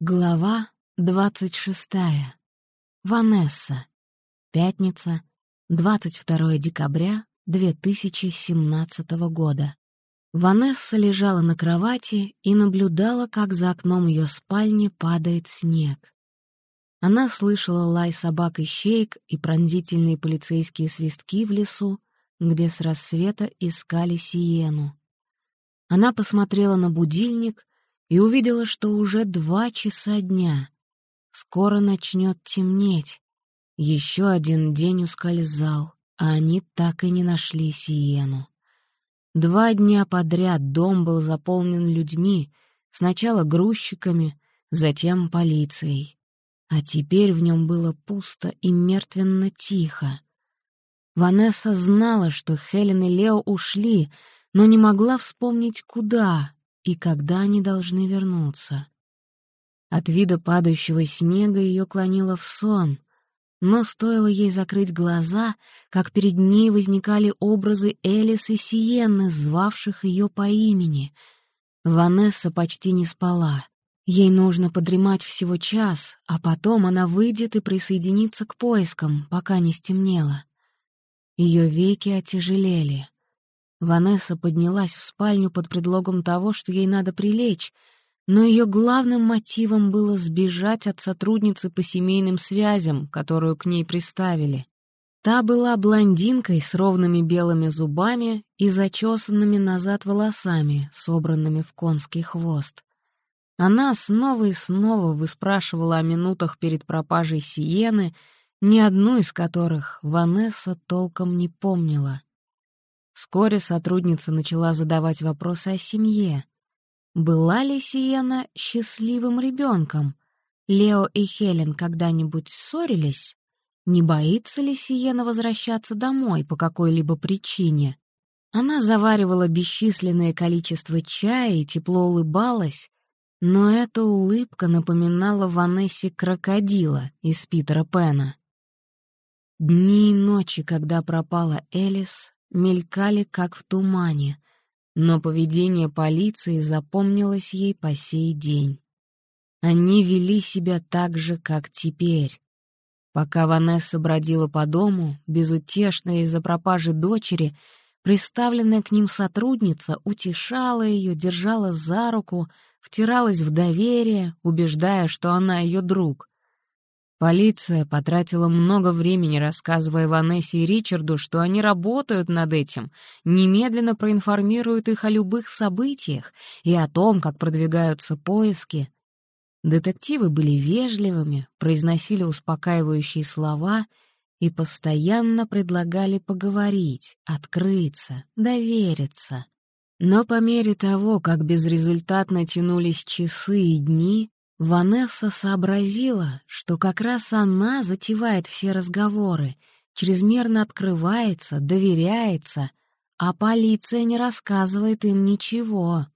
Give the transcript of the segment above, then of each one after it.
Глава двадцать шестая. Ванесса. Пятница, 22 декабря 2017 года. Ванесса лежала на кровати и наблюдала, как за окном ее спальни падает снег. Она слышала лай собак и щейк и пронзительные полицейские свистки в лесу, где с рассвета искали сиену. Она посмотрела на будильник и увидела, что уже два часа дня. Скоро начнет темнеть. Еще один день ускользал, а они так и не нашли Сиену. Два дня подряд дом был заполнен людьми, сначала грузчиками, затем полицией. А теперь в нем было пусто и мертвенно тихо. Ванесса знала, что Хелен и Лео ушли, но не могла вспомнить, куда, и когда они должны вернуться. От вида падающего снега ее клонило в сон, но стоило ей закрыть глаза, как перед ней возникали образы Элис и Сиенны, звавших ее по имени. Ванесса почти не спала. Ей нужно подремать всего час, а потом она выйдет и присоединится к поискам, пока не стемнело. Ее веки отяжелели. Ванесса поднялась в спальню под предлогом того, что ей надо прилечь, но ее главным мотивом было сбежать от сотрудницы по семейным связям, которую к ней приставили. Та была блондинкой с ровными белыми зубами и зачесанными назад волосами, собранными в конский хвост. Она снова и снова выспрашивала о минутах перед пропажей Сиены, ни одну из которых Ванесса толком не помнила. Вскоре сотрудница начала задавать вопросы о семье. Была ли Сиена счастливым ребенком? Лео и Хелен когда-нибудь ссорились? Не боится ли Сиена возвращаться домой по какой-либо причине? Она заваривала бесчисленное количество чая и тепло улыбалась, но эта улыбка напоминала Ванессе крокодила из Питера Пэна. Дни и ночи, когда пропала Элис, мелькали как в тумане, но поведение полиции запомнилось ей по сей день. Они вели себя так же, как теперь. Пока Ванесса бродила по дому, безутешная из-за пропажи дочери, приставленная к ним сотрудница утешала ее, держала за руку, втиралась в доверие, убеждая, что она ее друг — Полиция потратила много времени, рассказывая Ванессе и Ричарду, что они работают над этим, немедленно проинформируют их о любых событиях и о том, как продвигаются поиски. Детективы были вежливыми, произносили успокаивающие слова и постоянно предлагали поговорить, открыться, довериться. Но по мере того, как безрезультатно тянулись часы и дни, Ванесса сообразила, что как раз она затевает все разговоры, чрезмерно открывается, доверяется, а полиция не рассказывает им ничего.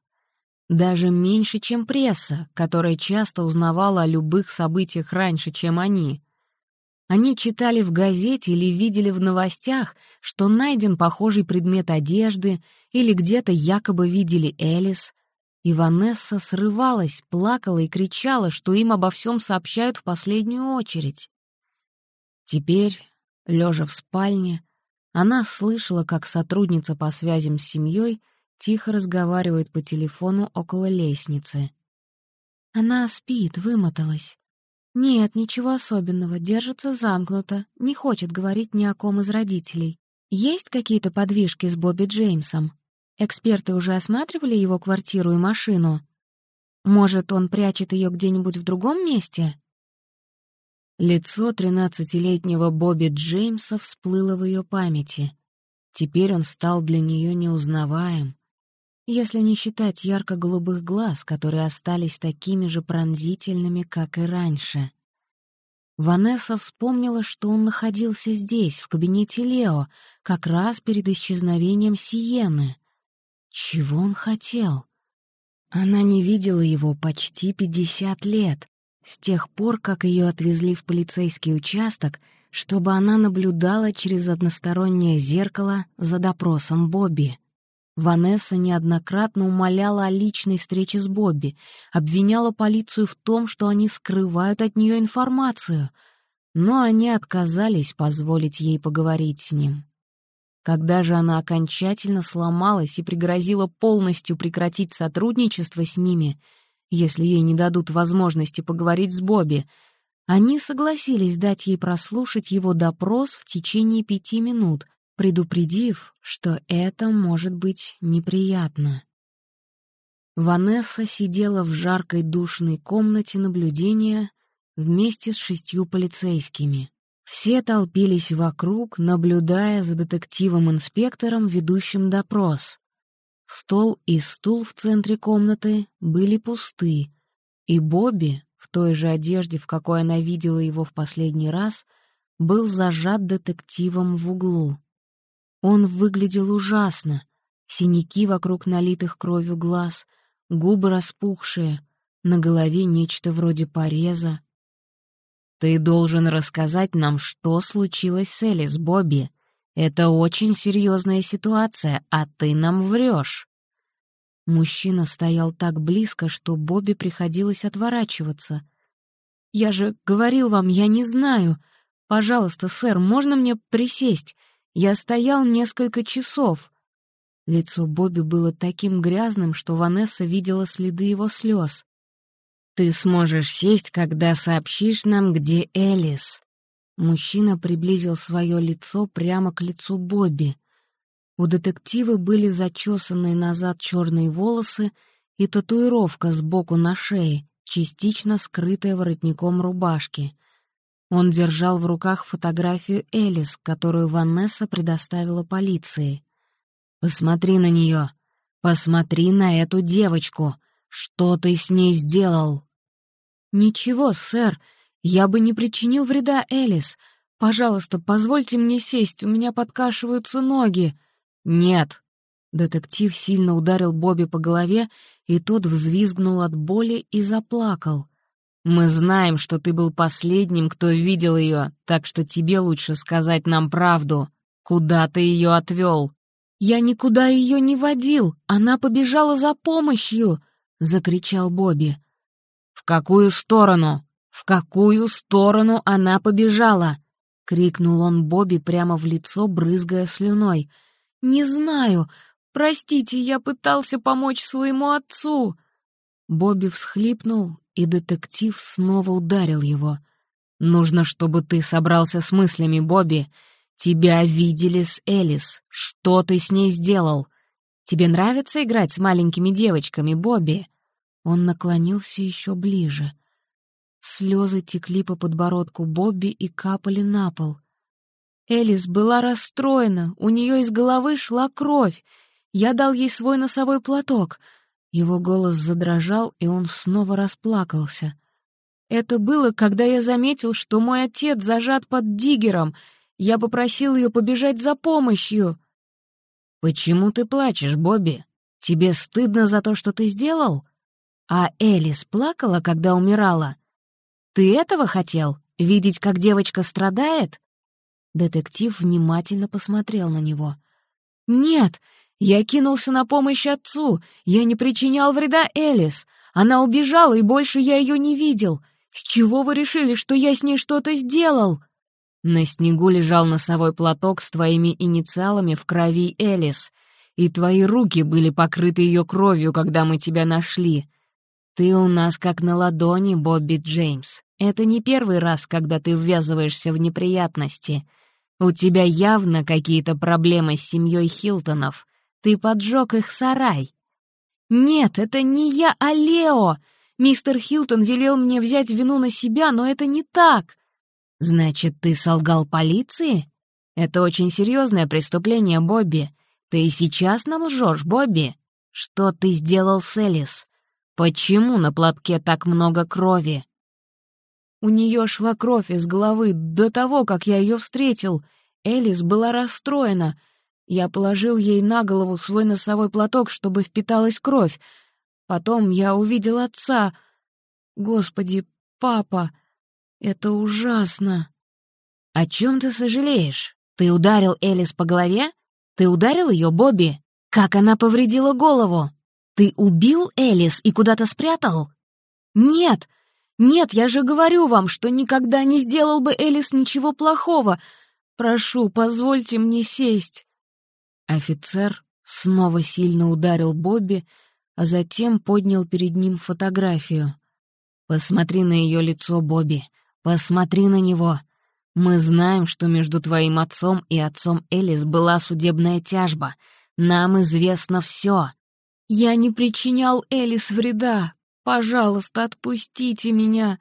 Даже меньше, чем пресса, которая часто узнавала о любых событиях раньше, чем они. Они читали в газете или видели в новостях, что найден похожий предмет одежды или где-то якобы видели Элис, и Ванесса срывалась, плакала и кричала, что им обо всем сообщают в последнюю очередь. Теперь, лежа в спальне, она слышала, как сотрудница по связям с семьей тихо разговаривает по телефону около лестницы. Она спит, вымоталась. Нет, ничего особенного, держится замкнуто, не хочет говорить ни о ком из родителей. Есть какие-то подвижки с Бобби Джеймсом? Эксперты уже осматривали его квартиру и машину. Может, он прячет ее где-нибудь в другом месте? Лицо тринадцатилетнего Бобби Джеймса всплыло в ее памяти. Теперь он стал для нее неузнаваем. Если не считать ярко-голубых глаз, которые остались такими же пронзительными, как и раньше. Ванесса вспомнила, что он находился здесь, в кабинете Лео, как раз перед исчезновением Сиены. Чего он хотел? Она не видела его почти пятьдесят лет, с тех пор, как ее отвезли в полицейский участок, чтобы она наблюдала через одностороннее зеркало за допросом Бобби. Ванесса неоднократно умоляла о личной встрече с Бобби, обвиняла полицию в том, что они скрывают от нее информацию, но они отказались позволить ей поговорить с ним. Когда же она окончательно сломалась и пригрозила полностью прекратить сотрудничество с ними, если ей не дадут возможности поговорить с Бобби, они согласились дать ей прослушать его допрос в течение пяти минут, предупредив, что это может быть неприятно. Ванесса сидела в жаркой душной комнате наблюдения вместе с шестью полицейскими. Все толпились вокруг, наблюдая за детективом-инспектором, ведущим допрос. Стол и стул в центре комнаты были пусты, и Бобби, в той же одежде, в какой она видела его в последний раз, был зажат детективом в углу. Он выглядел ужасно. Синяки вокруг налитых кровью глаз, губы распухшие, на голове нечто вроде пореза. «Ты должен рассказать нам, что случилось с Элис, Бобби. Это очень серьезная ситуация, а ты нам врешь». Мужчина стоял так близко, что Бобби приходилось отворачиваться. «Я же говорил вам, я не знаю. Пожалуйста, сэр, можно мне присесть? Я стоял несколько часов. Лицо Бобби было таким грязным, что Ванесса видела следы его слез. «Ты сможешь сесть, когда сообщишь нам, где Элис». Мужчина приблизил свое лицо прямо к лицу Бобби. У детектива были зачесанные назад черные волосы и татуировка сбоку на шее, частично скрытая воротником рубашки. Он держал в руках фотографию Элис, которую Ванесса предоставила полиции. «Посмотри на нее! Посмотри на эту девочку! Что ты с ней сделал?» «Ничего, сэр, я бы не причинил вреда Элис. Пожалуйста, позвольте мне сесть, у меня подкашиваются ноги». «Нет!» Детектив сильно ударил Бобби по голове, и тот взвизгнул от боли и заплакал. Мы знаем, что ты был последним, кто видел ее, так что тебе лучше сказать нам правду. Куда ты ее отвел?» «Я никуда ее не водил, она побежала за помощью!» — закричал Бобби. «В какую сторону? В какую сторону она побежала?» — крикнул он Бобби прямо в лицо, брызгая слюной. «Не знаю. Простите, я пытался помочь своему отцу». Бобби всхлипнул и детектив снова ударил его. «Нужно, чтобы ты собрался с мыслями, Бобби. Тебя видели с Элис. Что ты с ней сделал? Тебе нравится играть с маленькими девочками, Бобби?» Он наклонился еще ближе. Слезы текли по подбородку Бобби и капали на пол. Элис была расстроена, у нее из головы шла кровь. Я дал ей свой носовой платок — его голос задрожал, и он снова расплакался. «Это было, когда я заметил, что мой отец зажат под диггером. Я попросил ее побежать за помощью». «Почему ты плачешь, Бобби? Тебе стыдно за то, что ты сделал? А Элис плакала, когда умирала? Ты этого хотел? Видеть, как девочка страдает?» Детектив внимательно посмотрел на него. «Нет, я кинулся на помощь отцу. Я не причинял вреда Элис. Она убежала, и больше я ее не видел. С чего вы решили, что я с ней что-то сделал?» На снегу лежал носовой платок с твоими инициалами в крови Элис, и твои руки были покрыты ее кровью, когда мы тебя нашли. Ты у нас как на ладони, Бобби Джеймс. Это не первый раз, когда ты ввязываешься в неприятности. У тебя явно какие-то проблемы с семьей Хилтонов. Ты поджег их сарай. Нет, это не я, а Лео. Мистер Хилтон велел мне взять вину на себя, но это не так. Значит, ты солгал полиции? Это очень серьезное преступление, Бобби. Ты и сейчас нам лжешь, Бобби. Что ты сделал с Элис? Почему на платке так много крови? У нее шла кровь из головы до того, как я ее встретил. Элис была расстроена. Я положил ей на голову свой носовой платок, чтобы впиталась кровь. Потом я увидел отца. Господи, папа, это ужасно. О чем ты сожалеешь? Ты ударил Элис по голове? Ты ударил ее, Бобби? Как она повредила голову? Ты убил Элис и куда-то спрятал? Нет, нет, я же говорю вам, что никогда не сделал бы Элис ничего плохого. Прошу, позвольте мне сесть. Офицер снова сильно ударил Бобби, а затем поднял перед ним фотографию. «Посмотри на ее лицо, Бобби. Посмотри на него. Мы знаем, что между твоим отцом и отцом Элис была судебная тяжба. Нам известно все. Я не причинял Элис вреда. Пожалуйста, отпустите меня.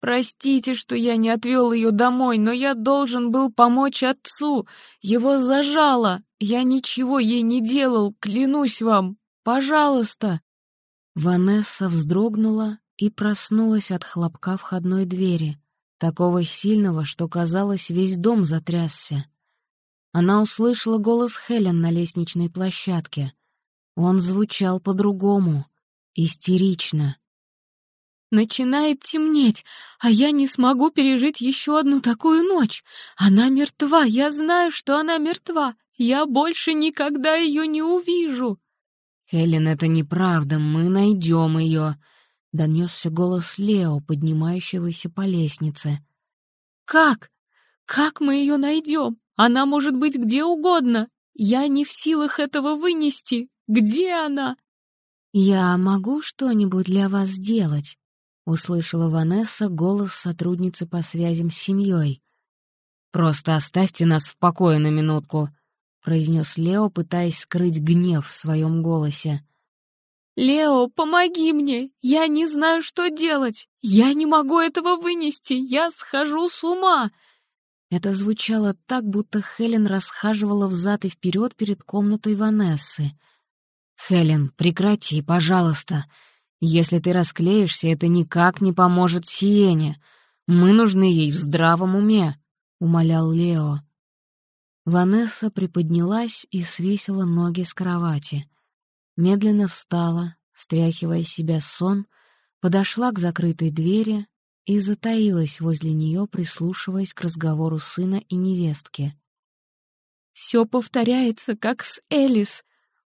Простите, что я не отвел ее домой, но я должен был помочь отцу. Его зажало. Я ничего ей не делал, клянусь вам. Пожалуйста. Ванесса вздрогнула и проснулась от хлопка входной двери такого сильного, что, казалось, весь дом затрясся. Она услышала голос Хелен на лестничной площадке. Он звучал по-другому, истерично. «Начинает темнеть, а я не смогу пережить еще одну такую ночь. Она мертва, я знаю, что она мертва. Я больше никогда ее не увижу». «Хелен, это неправда, мы найдем ее», донесся голос Лео, поднимающегося по лестнице. «Как? Как мы ее найдем? Она может быть где угодно. Я не в силах этого вынести. Где она?» «Я могу что-нибудь для вас сделать?» — услышала Ванесса голос сотрудницы по связям с семьей. «Просто оставьте нас в покое на минутку», — произнес Лео, пытаясь скрыть гнев в своем голосе. «Лео, помоги мне! Я не знаю, что делать! Я не могу этого вынести! Я схожу с ума!» Это звучало так, будто Хелен расхаживала взад и вперед перед комнатой Ванессы. «Хелен, прекрати, пожалуйста. Если ты расклеишься, это никак не поможет Сиене. Мы нужны ей в здравом уме», — умолял Лео. Ванесса приподнялась и свесила ноги с кровати медленно встала, стряхивая с себя сон, подошла к закрытой двери и затаилась возле нее, прислушиваясь к разговору сына и невестки. «Все повторяется, как с Элис.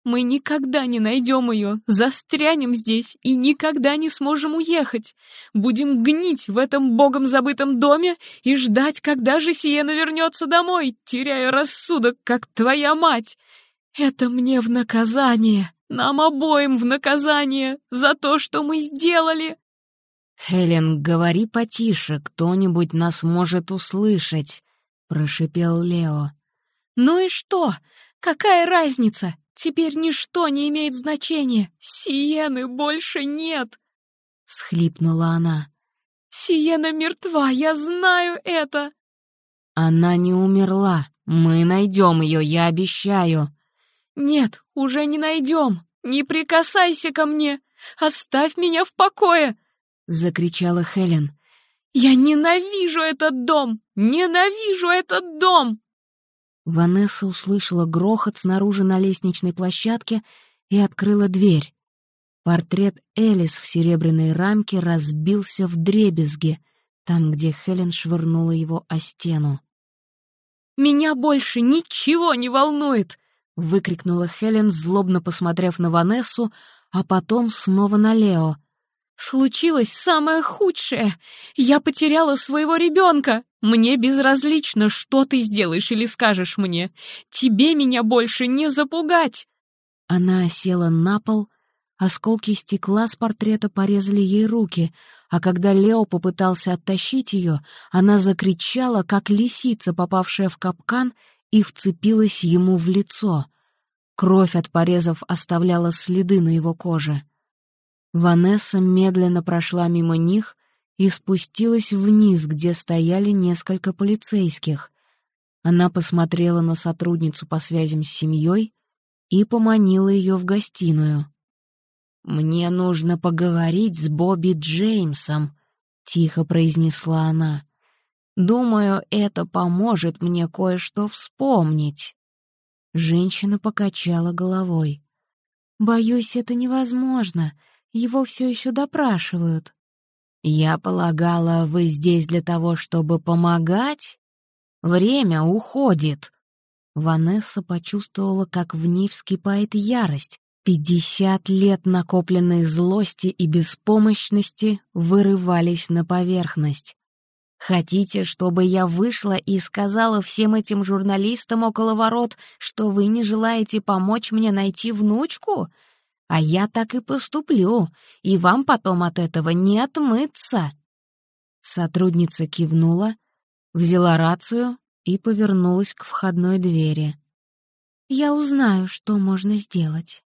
Мы никогда не найдем ее, застрянем здесь и никогда не сможем уехать. Будем гнить в этом богом забытом доме и ждать, когда же Сиена вернется домой, теряя рассудок, как твоя мать. Это мне в наказание!» Нам обоим в наказание за то, что мы сделали!» «Хелен, говори потише, кто-нибудь нас может услышать», — прошипел Лео. «Ну и что? Какая разница? Теперь ничто не имеет значения. Сиены больше нет!» — схлипнула она. «Сиена мертва, я знаю это!» «Она не умерла. Мы найдем ее, я обещаю!» «Нет, уже не найдем! Не прикасайся ко мне! Оставь меня в покое!» — закричала Хелен. «Я ненавижу этот дом! Ненавижу этот дом!» Ванесса услышала грохот снаружи на лестничной площадке и открыла дверь. Портрет Элис в серебряной рамке разбился в дребезге, там, где Хелен швырнула его о стену. «Меня больше ничего не волнует!» — выкрикнула Хелен, злобно посмотрев на Ванессу, а потом снова на Лео. «Случилось самое худшее! Я потеряла своего ребенка! Мне безразлично, что ты сделаешь или скажешь мне! Тебе меня больше не запугать!» Она села на пол, осколки стекла с портрета порезали ей руки, а когда Лео попытался оттащить ее, она закричала, как лисица, попавшая в капкан, и вцепилась ему в лицо. Кровь от порезов оставляла следы на его коже. Ванесса медленно прошла мимо них и спустилась вниз, где стояли несколько полицейских. Она посмотрела на сотрудницу по связям с семьей и поманила ее в гостиную. «Мне нужно поговорить с Бобби Джеймсом», — тихо произнесла она. Думаю, это поможет мне кое-что вспомнить». Женщина покачала головой. «Боюсь, это невозможно. Его все еще допрашивают». «Я полагала, вы здесь для того, чтобы помогать? Время уходит». Ванесса почувствовала, как в ней вскипает ярость. Пятьдесят лет накопленной злости и беспомощности вырывались на поверхность. «Хотите, чтобы я вышла и сказала всем этим журналистам около ворот, что вы не желаете помочь мне найти внучку? А я так и поступлю, и вам потом от этого не отмыться!» Сотрудница кивнула, взяла рацию и повернулась к входной двери. «Я узнаю, что можно сделать».